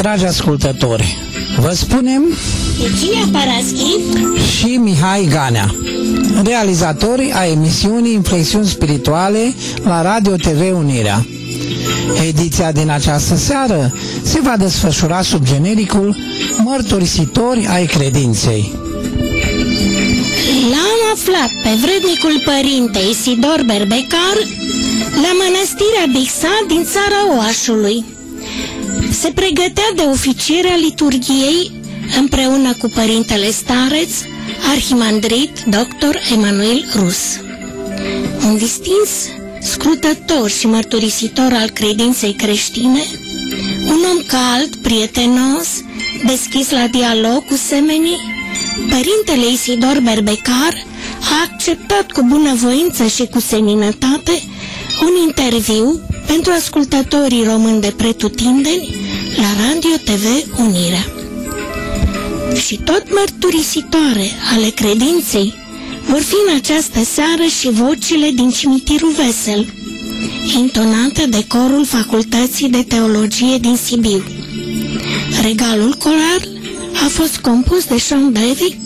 seara, dragi ascultători! Vă spunem Virginia Paraschi și Mihai Ganea, realizatori a emisiunii Inflexiuni Spirituale la Radio TV Unirea. Ediția din această seară se va desfășura sub genericul Mărturisitori ai credinței. L-am aflat pe vrednicul părinte Isidor Berbecar la mănăstirea Bixa din țara Oașului. Se pregătea de oficierea liturgiei împreună cu părintele stareț, arhimandrit dr. Emanuel Rus. Un distins scrutător și mărturisitor al credinței creștine, un om cald, prietenos, deschis la dialog cu semenii, părintele Isidor Berbecar a acceptat cu bunăvoință și cu seninătate un interviu pentru ascultătorii români de pretutindeni la Radio TV Unirea. Și tot mărturisitoare ale credinței vor fi în această seară și vocile din cimitirul Vesel, intonate de corul Facultății de Teologie din Sibiu. Regalul coral a fost compus de Sean Davy,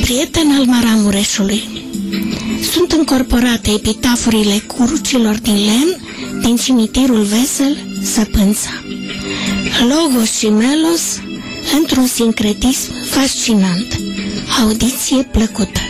prieten al Maramureșului. Sunt încorporate epitafurile curucilor din lemn din cimitirul Vesel, Săpânța. Logos și Melos într-un sincretism fascinant. Audiție plăcută.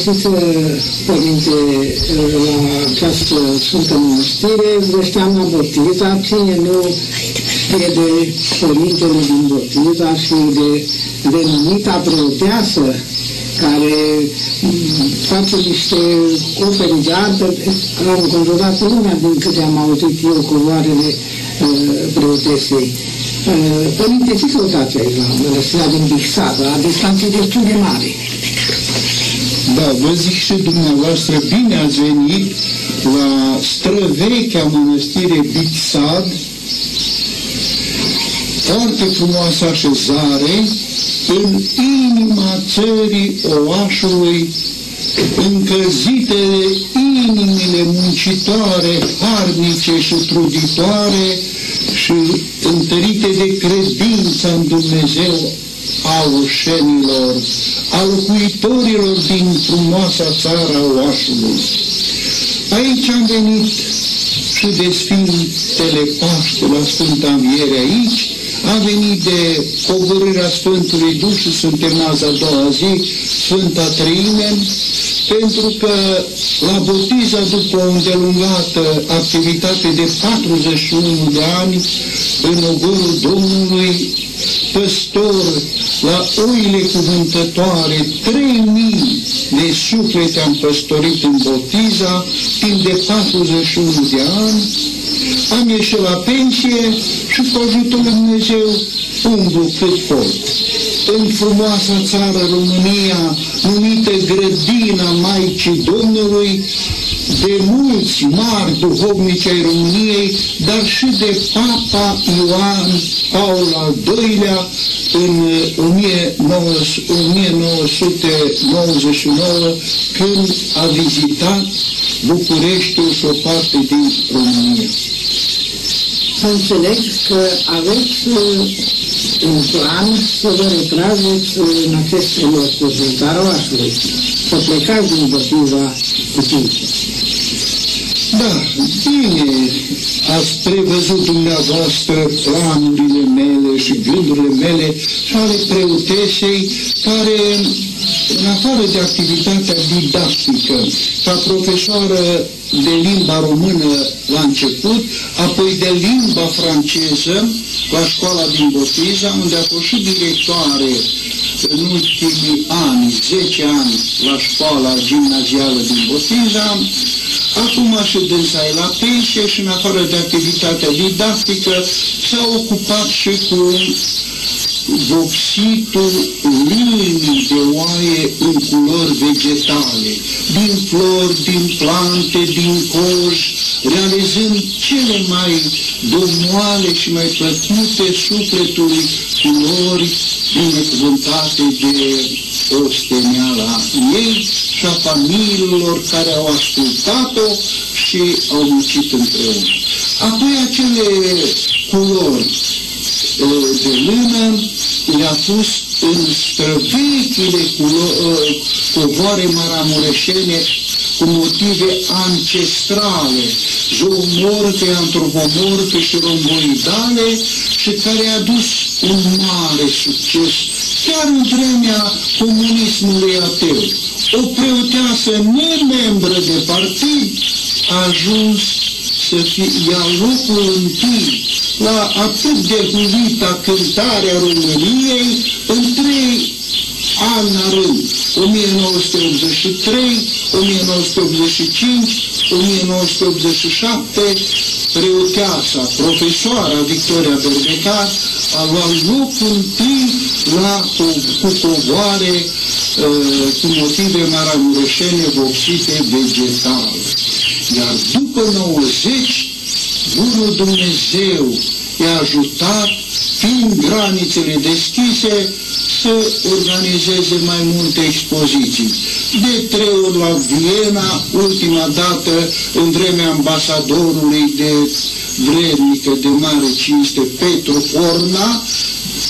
Bine v-am găsit, Părinte, la această Sfântă Mănăstire. Vă știam la Botiza. Cine nu știe de Părintele din Botiza și de denumita preoteasă care face niște opere de artă, au înconjurat lumea din câte am auzit eu covoarele uh, preotesei. Uh, Părinte, ce căutați aici la Mănăstirea din Bixad, la distanțe destul de mari? Da, vă zic și dumneavoastră, bine ați venit la străvechea mănăstire Bixad, foarte frumoasă așezare, în inima țării oașului, încălzite de inimile muncitoare, harnice și truditoare și întărite de credință în Dumnezeu a ușenilor, a locuitorilor din frumoasa țara oașului. Aici am venit și de Sfintele Paște la Sfânta Înviere aici, am venit de coborârea Sfântului Duh și suntem azi a doua zi, Sfânta Treime, pentru că la botiza după o îndelungată activitate de 41 de ani în ogorul Domnului, păstor la oile cuvântătoare, 3000 de suflete am păstorit în botiza timp de 41 de ani, am ieșit la pensie și cu ajutorul Lui Dumnezeu umblu cât pot. În frumoasa țară România, numită Grădina Maicii Domnului, de mulți mari duhovnici ai României, dar și de Papa Ioan Paul al II-lea în 1999, când a vizitat Bucureștiul și o parte din România. Să înțeleg că aveți în plan să vă retrageți în aceste locuri din Carașului, să plecați din Bătiza cu timp. Da, bine ați prevăzut dumneavoastră planurile mele și gândurile mele și ale preotesei care, în afară de activitatea didactică, ca profesoară de limba română la început, apoi de limba franceză la școala din Botiza, unde a fost și directoare în ultimii ani, 10 ani, la școala gimnazială din Botiza, Acum și dânsa e la pensie și în afară de activitatea didactică s-a ocupat și cu vopsitul lânii de oaie în culori vegetale, din flori, din plante, din coș, realizând cele mai domoale și mai plăcute sufletului culori binecuvântate de osteneala ei și a familiilor care au ascultat-o și au muncit împreună. Apoi acele culori de lână le-a pus în străvechile covoare maramureșene cu motive ancestrale, zoomorfe, antropomorfe și romboidale și care a dus un mare succes chiar în vremea comunismului ateu. O preoteasă nemembră de partid a ajuns să fie, ia locul întâi la atât de huvita cântarea României în trei ani la rând, 1983, 1985, 1987, preoteasa, profesoara Victoria Berbecar a luat locul întâi la, cu, cu covoare uh, cu motive maramureșene vopsite vegetale. Iar după 90, Bunul Dumnezeu i-a ajutat, fiind granițele deschise, să organizeze mai multe expoziții. De trei ori la Viena, ultima dată în vremea ambasadorului de vrednică de mare cinste Petru Orna,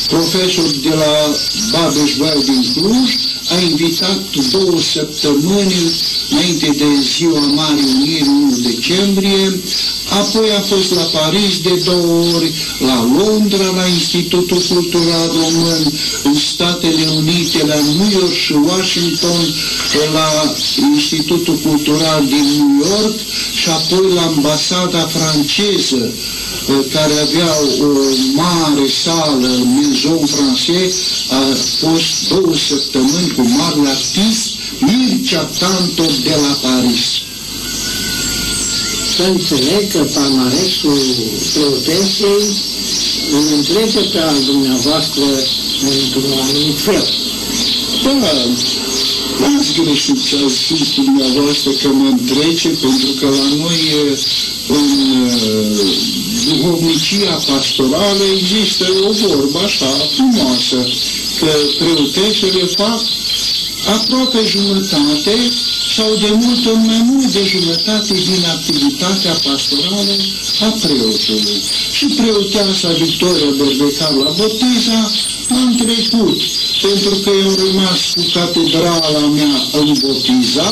profesor de la babeș din Cluj, a invitat două săptămâni înainte de ziua Marii Uniri, 1 decembrie, apoi a fost la Paris de două ori, la Londra, la Institutul Cultural Român, în Statele Unite, la New York și Washington, la Institutul Cultural din New York și apoi la ambasada franceză, care avea o mare sală, Maison Français, a fost două săptămâni cu mari artist, Mircea Tanto de la Paris să înțeleg că palmaresul preotesei îl întrece pe al dumneavoastră într-un anumit fel. Da, n-ați greșit ce ați spus dumneavoastră că mă întrece, pentru că la noi în duhovnicia pastorală există o vorbă așa frumoasă, că preotesele fac aproape jumătate sau de multe ori mai mult de jumătate din activitatea pastorală a preotului. Și preoteasa Victoria Berbecar la Botiza am trecut, pentru că eu am rămas cu catedrala mea în Botiza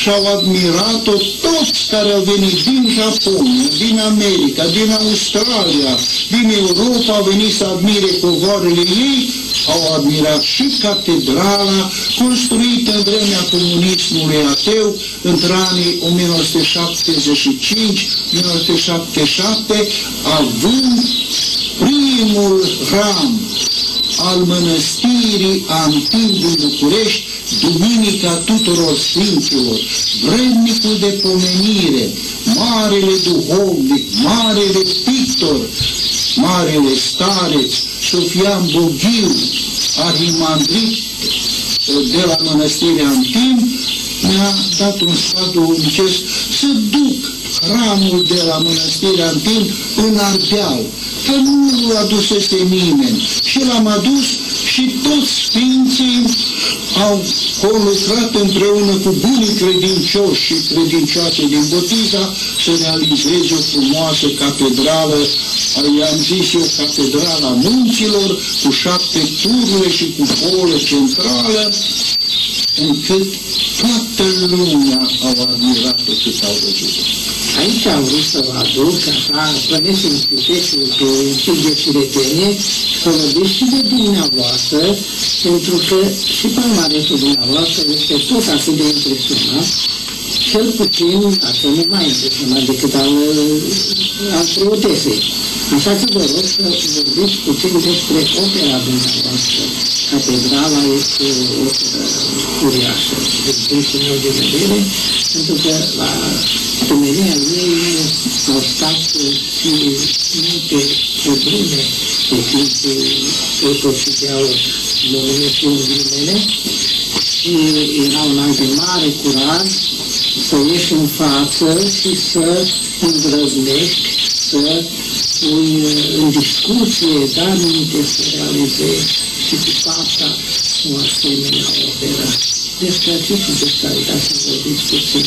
și au admirat-o toți care au venit din Japonia, din America, din Australia, din Europa, au venit să admire covoarele ei, au admirat și catedrala construită în vremea comunismului ateu, între anii 1975-1977, având primul ram al mănăstirii Antin din București, Duminica tuturor Sfinților, vrednicul de pomenire, marele duhovnic, marele pictor, marele stareț, Sofian Boghiu, arhimandrit de la Mănăstirea Antin, mi-a dat un sfat duhovnicesc să duc ramul de la Mănăstirea Antin în Ardeal, că nu adusese nimeni. Și l-am adus și toți sfinții au lucrat împreună cu bunii credincioși și credincioase din Botiza să realizeze o frumoasă catedrală, i-am zis eu, catedrala munților, cu șapte turne și cu polă centrală, încât toată lumea au admirat-o cât au văzut Aici am vrut să vă aduc, așa, păneți în puteți cu un pic de firetenie, să vorbiți și de dumneavoastră, pentru că și palmaresul dumneavoastră este tot atât de impresionat, cel puțin, dacă nu mai impresionat decât al, al preotesei. Așa că vă rog să vorbiți puțin despre opera dumneavoastră. Catedrala este o uriașă, din punctul meu de vedere, pentru că la temelia ei au stat și multe probleme pe timpul epocii de aur, monumentul ghilimele, și era un act de mare curaj să ieși în față și să îndrăznești, să pui în discuție, dar minte să realizezi și cu fapta o asemenea operă. Despre acest de caritate să vorbiți puțin,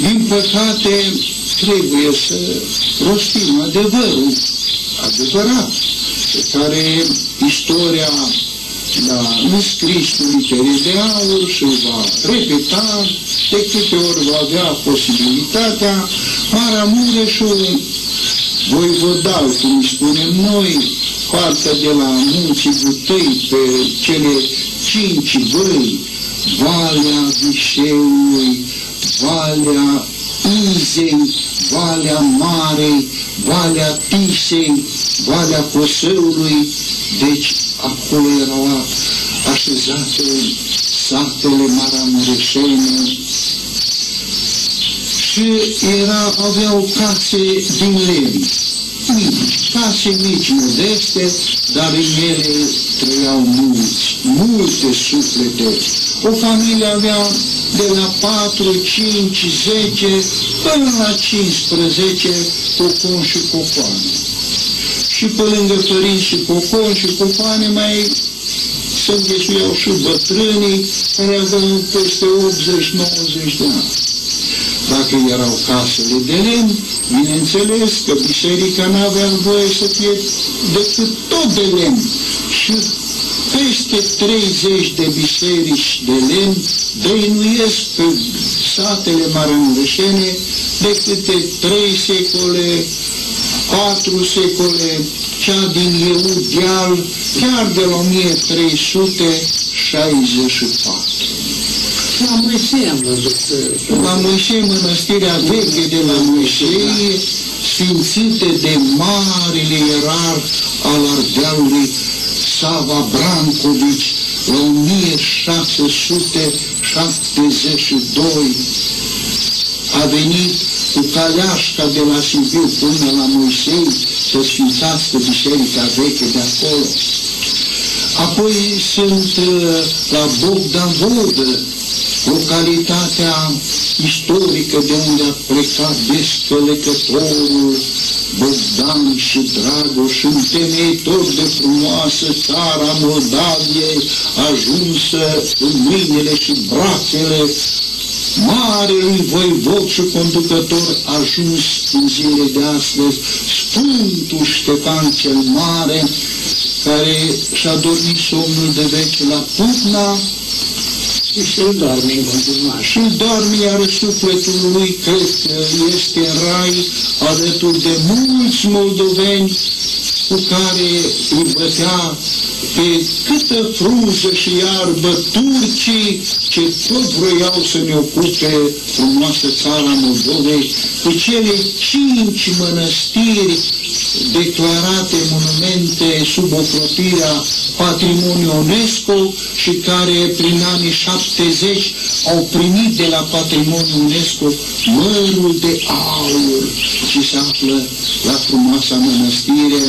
Din păcate, trebuie să rostim adevărul, adevărat, pe care istoria l-a înscris cu litere de aur și va repeta de câte ori va avea posibilitatea Maramureșul voivodal, cum spunem noi, partea de la munții Butăi pe cele cinci văi, Valea Vișeului, Valea Izei, Valea Marei, Valea Tisei, Valea Cosăului, deci acolo erau așezate satele Maramureșene și era, aveau case din lemn, mici, case mici, modeste, dar în ele trăiau mulți, multe suflete. O familie avea de la 4, 5, 10 până la 15 cocon și cocoane. Și pe lângă părinți și cocon și cocoane mai se înghesuiau și bătrânii care aveau peste 80-90 de ani. Dacă erau casele de lemn, bineînțeles că biserica nu avea voie să fie decât tot de lemn. Și peste 30 de biserici de lemn dăinuiesc pe satele maramureșene de câte trei secole, patru secole, cea din Eudial, chiar de la 1364. La Moisei am văzut. La Moisei, mănăstirea veche de la Moisei, sfințite de marile ierar al Ardealului Sava Brancovici, la 1672 a venit cu caleașca de la Sibiu până la Moisei să sfințească biserica veche de acolo. Apoi sunt la Bogdan Vodă, localitatea istorică de unde a plecat descălecătorul Bogdan și Dragoș, întemeitor de frumoasă țara Moldaviei, ajunsă în mâinile și brațele marelui voivod și conducător ajuns în zile de astăzi, Sfântul Ștefan cel Mare, care și-a dormit somnul de veche la Putna, și și-l doarme în continuare. și doarme, iar sufletul lui cred că este în rai alături de mulți moldoveni cu care îi bătea pe câtă frunză și iarbă turcii ce tot vroiau să ne ocupe frumoasă țara Moldovei cu cele cinci mănăstiri declarate monumente sub ocrotirea patrimoniului UNESCO și care prin anii 70 au primit de la patrimoniul UNESCO mărul de aur. Ce se află la frumoasa mănăstire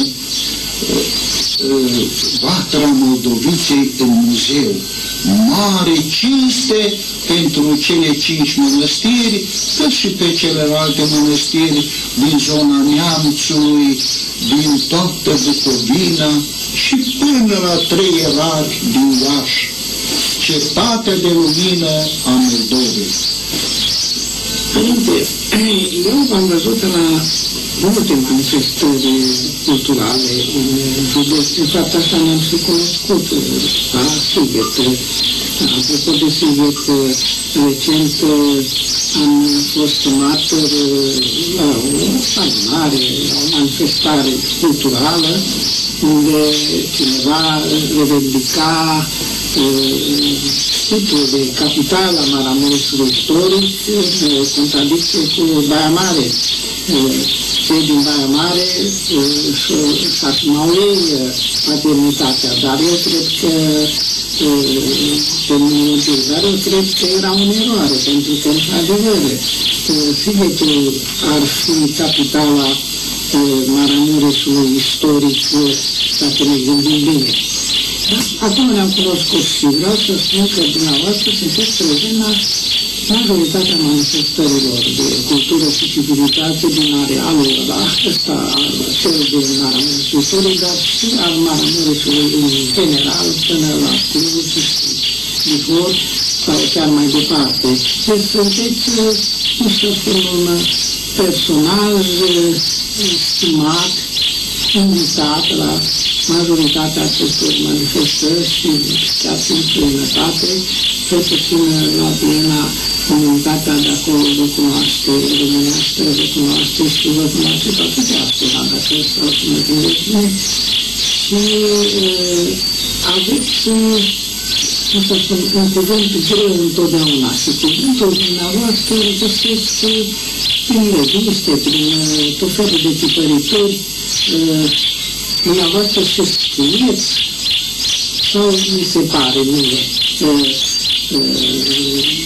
Vatra Moldoviței în muzeu. Mare cinste pentru cele cinci mănăstiri, cât și pe celelalte mănăstiri din zona Neamțului, din toată Bucovina și până la trei erari din Iași, cetatea de lumină a Moldovei. Părinte, eu v-am văzut la multe manifestări culturale în județ. De fapt, așa ne-am și cunoscut la Sighet. Apropo de Sighet, recent am fost martor la o adunare, la o manifestare culturală, unde cineva revendica titlul de capitală a Maramureșului istoric, contradicție cu Baia Mare. Cei din Baia Mare își asumau ei paternitatea, dar eu cred că termenul utilizare, eu cred că era o eroare, pentru că, într-adevăr, Sighetul ar fi capitala Maramureșului istoric, dacă ne gândim bine. Acum ne-am cunoscut și vreau să spun că dumneavoastră sunteți prezent la majoritatea manifestărilor de cultură și civilitate din arealul ăsta, cel din Maramureșului, dar și al Maramureșului în general, până la Cluj și Bihor sau chiar mai departe. Deci sunteți, cum să spun, un personaj stimat, invitat la majoritatea acestor manifestări și chiar și în străinătate, cel puțin la Viena, comunitatea de acolo vă cunoaște, românească vă cunoaște și vă cunoaște toată diaspora, dacă stau să mă gândesc bine. Și uh, aveți, uh, cum să spun, un cuvânt greu întotdeauna și cuvântul dumneavoastră îl găsesc prin reviste, prin uh, tot felul de tipărituri, uh, dumneavoastră ce scrieți sau mi se pare mie uh, uh,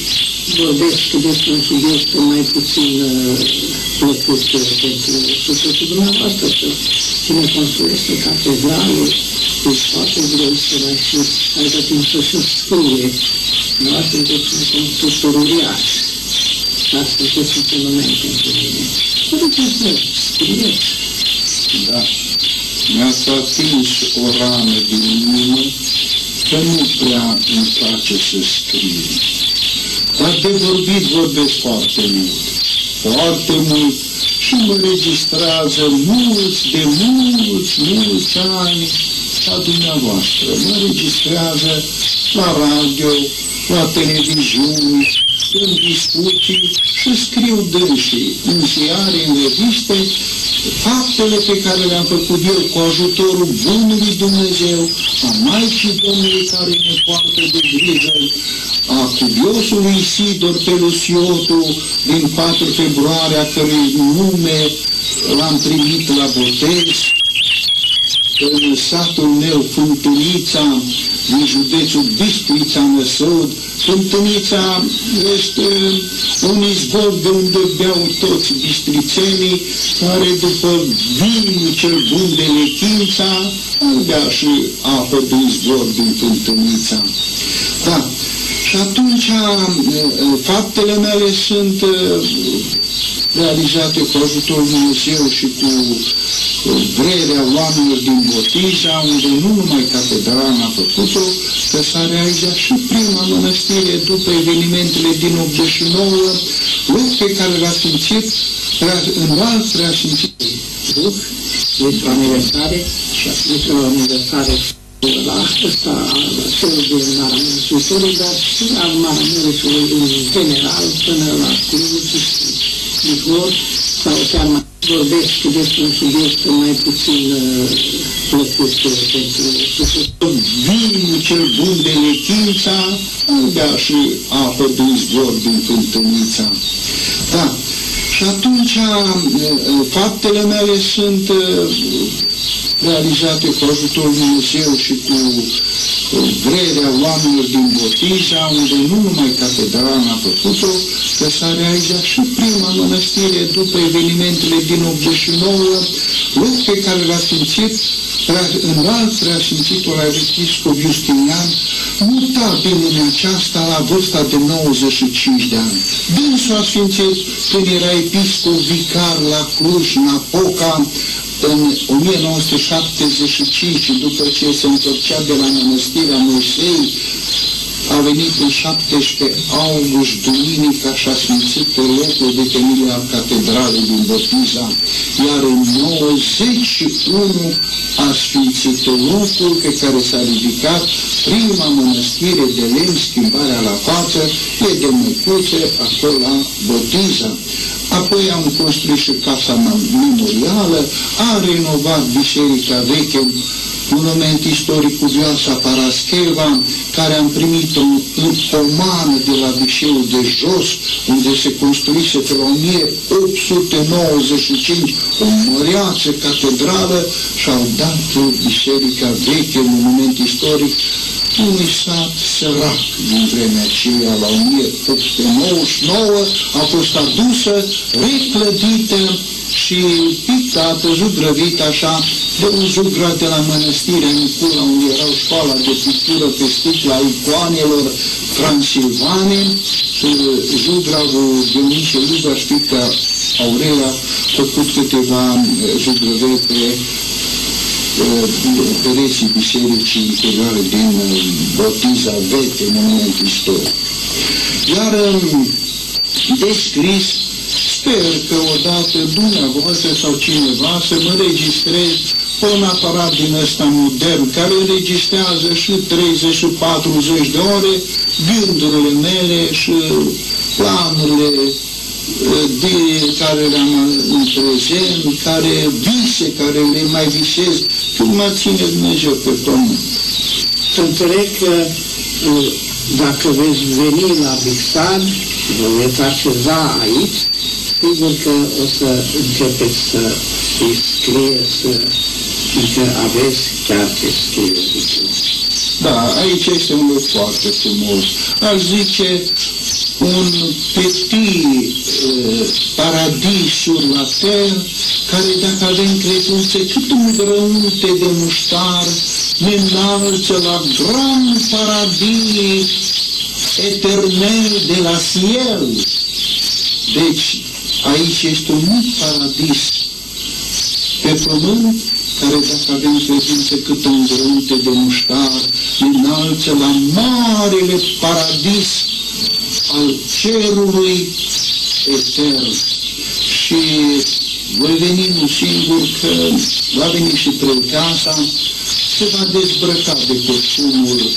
vorbesc despre un subiect mai puțin uh, plăcut pentru sufletul dumneavoastră, că cine construiește catedrale, deci foarte greu să mai și aibă timp să și scrie. Dumneavoastră sunteți un constructor uriaș, dar sunteți un fenomen pentru mine. Puteți să scrieți. Da. Mi-ați atins o rană din inimă că nu prea îmi place să scriu. Dar de vorbit vorbesc foarte mult. Foarte mult și mă registrează mulți, de mulți, mulți ani ca dumneavoastră. Mă registrează la radio, la televiziuni, în discuții și scriu dânsii în ziare, în reviste, faptele pe care le-am făcut eu cu ajutorul Bunului Dumnezeu, a Maicii Domnului care ne poartă de grijă, a cubiosului Isidor Pelusiotu din 4 februarie, a cărui nume l-am primit la botez, în satul meu, Fântânița, din județul Bistrița Năsod. Fântânița este un izvor de unde beau toți bistrițenii, care după vinul cel bun de nechința, bea și apă de izvor din Fântânița. Da. Și atunci faptele mele sunt realizate cu ajutorul Dumnezeu și cu vrerea oamenilor din Botiza, unde nu numai catedrala a făcut-o, că s-a realizat și prima mănăstire după evenimentele din 89, loc pe care l-a simțit în alt simțit Duh, este o aniversare și este o aniversare la ăsta, celul din Maramurisului, dar și al Maramurisului în general, până la Cluj și Bihor, sau chiar mai vorbesc despre un subiect mai puțin uh, plăcut pentru Vinul cel bun de nechința, bea și apă din zbor din cântănița. Da. Și atunci uh, faptele mele sunt uh, realizate cu ajutorul Dumnezeu și cu vrerea oamenilor din Botiza, unde nu numai catedrala a făcut-o, că s-a realizat și prima mănăstire după evenimentele din 89, loc pe care l-a simțit în alt preasfințitul arhiepiscop Justinian, mutat din lumea aceasta la vârsta de 95 de ani. Dânsul a sfințit când era episcop vicar la Cluj, Napoca, în 1975, după ce se întorcea de la mănăstirea Moisei, a venit în 17 august, duminica, și a sfințit locul de temelie al catedralei din Botiza, iar în 91 a sfințit locul pe care s-a ridicat prima mănăstire de lemn, schimbarea la față, e de măcuțe, acolo la Botiza. Apoi am construit și casa memorială, a renovat biserica veche, monument istoric cu Vioasa Parascheva, care am primit-o în pomană de la Bișeul de Jos, unde se construise pe 1895 o măreață catedrală și au dat biserica veche, monument istoric, unui sat sărac din vremea aceea, la 1899, a fost adusă, reclădită și pictată, zugrăvită așa, de un zugrat de la mănăstirea Nicula, unde erau școala de pictură pe sticla icoanelor transilvane, și zugravul Dionisie Luga, știți că Aurelia a făcut câteva zugrăvei pe pereții bisericii interioare din Botiza Veche, monument istoric. Iar descris Sper că odată dumneavoastră sau cineva să mă registrez pe un aparat din ăsta modern, care înregistrează și 30 și 40 de ore gândurile mele și planurile eh, de care le-am în prezent, care vise, care le mai visez, când mă ține Dumnezeu pe pământ. Să înțeleg că eh, dacă veți veni la Bixad, vă veți așeza aici, sigur că o să începeți să îi scrieți, că aveți chiar ce scrie. Da, aici este un loc foarte frumos. Aș zice un petit uh, paradis sur la terre, care dacă avem credințe cât un grăunte de muștar, ne înalță la grand paradis eternel de la ciel. Deci, Aici este un mic paradis pe pământ, care dacă avem credință cât un grunte de muștar, înalță la marele paradis al cerului etern. Și voi veni un singur că va veni și preoteasa, se va dezbrăca de costumul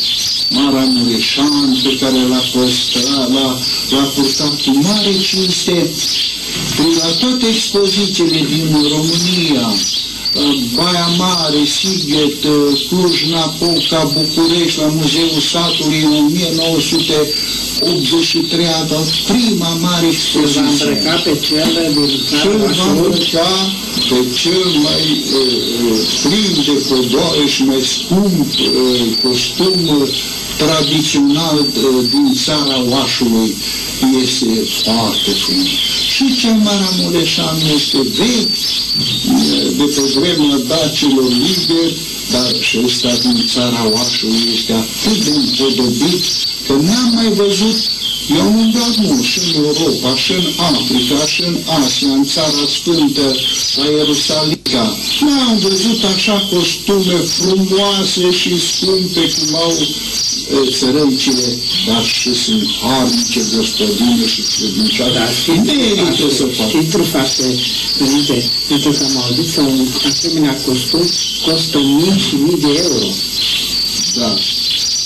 Mara Mureșan, pe care l-a păstrat, l-a, l-a purtat cu mare cinste la toate expozițiile din România, Baia Mare, Sighet, Cluj-Napoca, București, la Muzeul Satului în 1983 a dat prima mare expoziție. va îmbrăca pe cel din Cel va îmbrăca pe cel mai uh, plin de podoare și mai scump uh, costum uh, tradițional uh, din țara Oașului este foarte frumos. Și cel mai Mureșan este vechi, de pe vremea dacilor liberi, dar și ăsta din țara Oașului este atât de împodobit că n-am mai văzut eu am umblat mult și în Europa, și în Africa, și în Asia, în Țara Sfântă, la Ierusalimca. N-am văzut așa costume frumoase și scumpe cum au țărăncile, dar și sunt harnice, gospodine și credincioase. Da, și merită să facă. Și trufaște, părinte, pentru că am auzit că un asemenea costum costă mii și mii de euro. Da,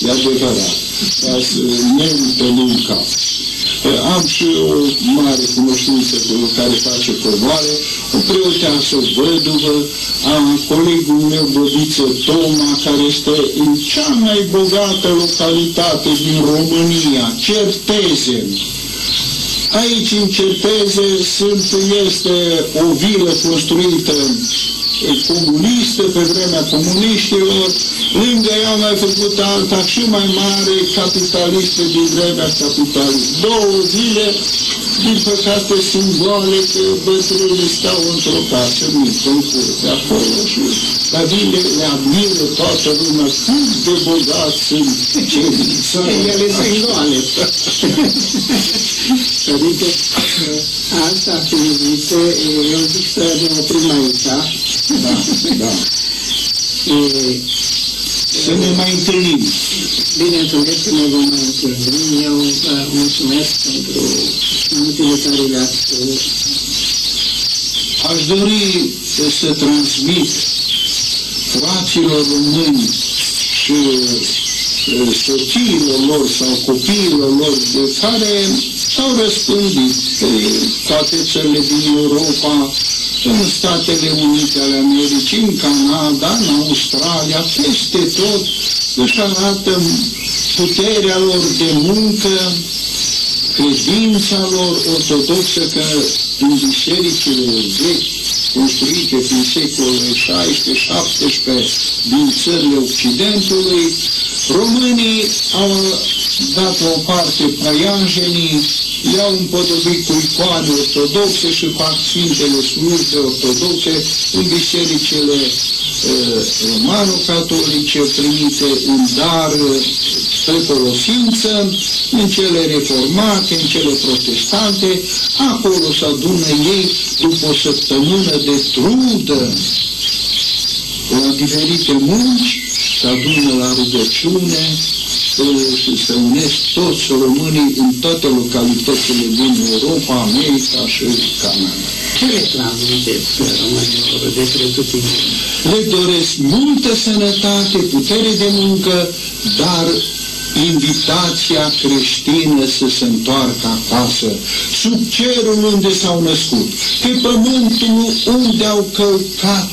e adevărat. Dar merită munca. Am și o mare cunoștință care face provoare, o preoteasă văduvă, am colegul meu Bodiță Toma, care este în cea mai bogată localitate din România, Certeze. Aici, în Certeze, sunt, este o vilă construită comunistă pe vremea comuniștilor, lângă ea au mai făcut alta și mai mare capitalistă din vremea capitalistă. Două zile, din păcate, simbole că bătrânii stau într-o casă mică, în curte, acolo și la vine le admiră toată lumea cât de bogați sunt cei din țară. Ele sunt goale. Adică asta fiind zise, eu zic să ne oprim aici. Da, da. E, Să ne mai întâlnim. Bineînțeles că ne vom mai întâlni. Eu vă mulțumesc pentru minutele care le-ați Aș dori să transmit fraților români și uh, soțiilor lor sau copiilor lor de care s-au răspândit pe toate țările din Europa, în Statele Unite ale Americii, în Canada, în Australia, peste tot, își arată puterea lor de muncă, credința lor ortodoxă că în bisericile vechi construite prin secolul 16-17 din țările Occidentului, românii au dat o parte paianjenii, i-au împodobit cu icoane ortodoxe și fac Sfintele slujbe ortodoxe în bisericile uh, romano-catolice primite în dar spre folosință, în cele reformate, în cele protestante, acolo se adună ei după o săptămână de trudă. La diferite munci, se adună la rugăciune și se unesc toți românii în toate localitățile din Europa, America și Canada. Ce le transmiteți românilor de pretutindeni? Le doresc multă sănătate, putere de muncă, dar invitația creștină să se întoarcă acasă, sub cerul unde s-au născut, pe pământul unde au călcat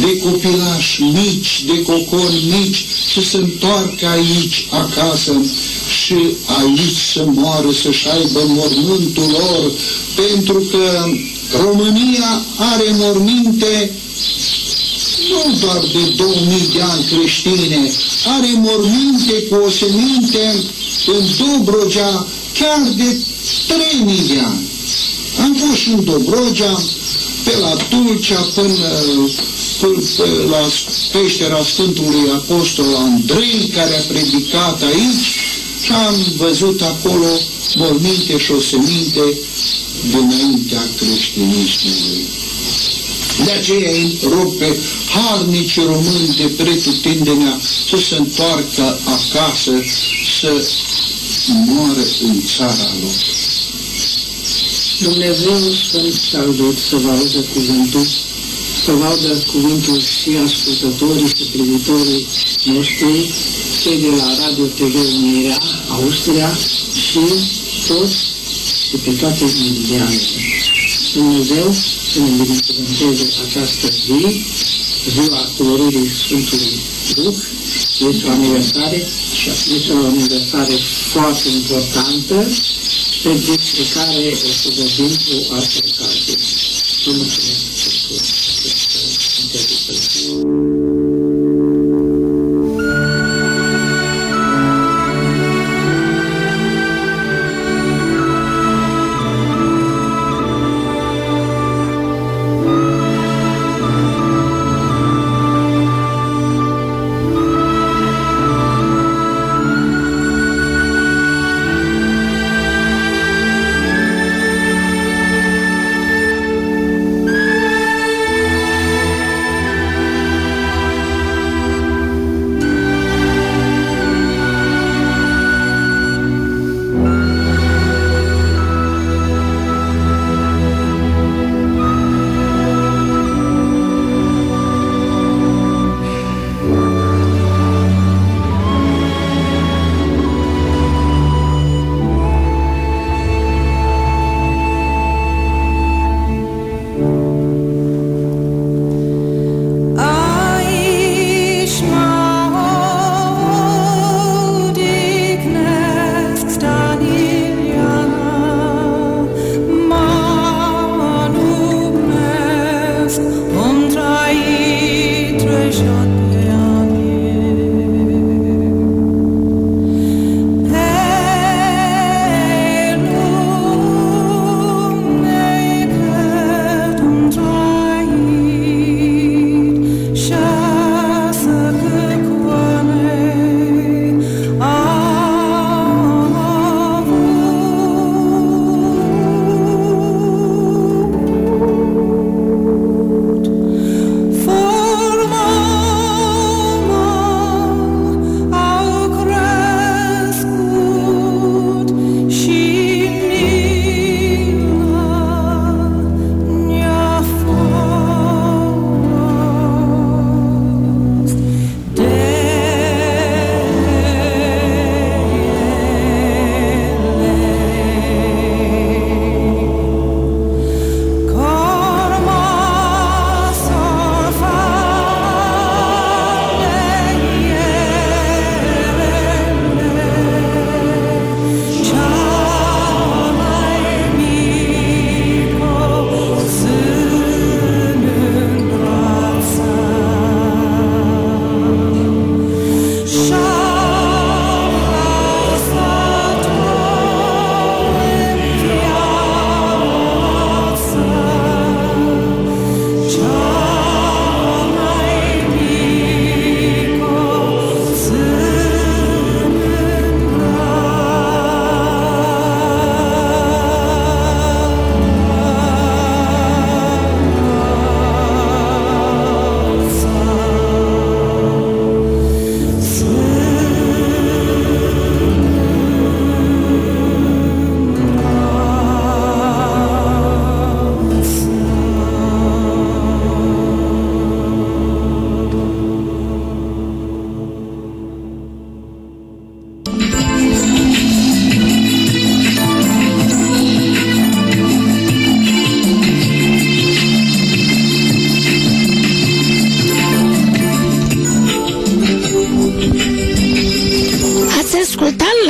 de copilași mici, de cocori mici, să se întoarcă aici, acasă, și aici să moară, să-și aibă mormântul lor, pentru că România are morminte nu doar de 2000 de ani creștine, are morminte cu o seminte în Dobrogea chiar de 3000 de ani. Am fost și în Dobrogea, pe la Tulcea până, până pe la peștera Sfântului Apostol Andrei, care a predicat aici, și am văzut acolo morminte și oseminte dinaintea creștinismului. De aceea îi rog pe harnici români de pretutindenea să se întoarcă acasă, să moară în țara lor. Dumnezeu Sfânt Salut să vă auză cuvântul să laudă cuvântul și ascultătorii și privitorii noștri, cei de la Radio TV Unirea, Austria și toți de pe toate meridianele. Dumnezeu să ne binecuvânteze această zi, ziua coloririi Sfântului Duh, este o aniversare și este o aniversare foarte importantă pe despre care o să vorbim cu alte ocazie. Vă mulțumesc Peace.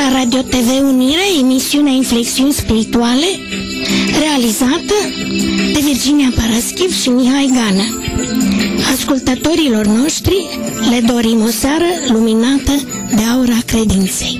Interviu. inflexiuni spirituale realizată de Virginia Paraschiv și Mihai Gană. Ascultătorilor noștri le dorim o seară luminată de aura credinței.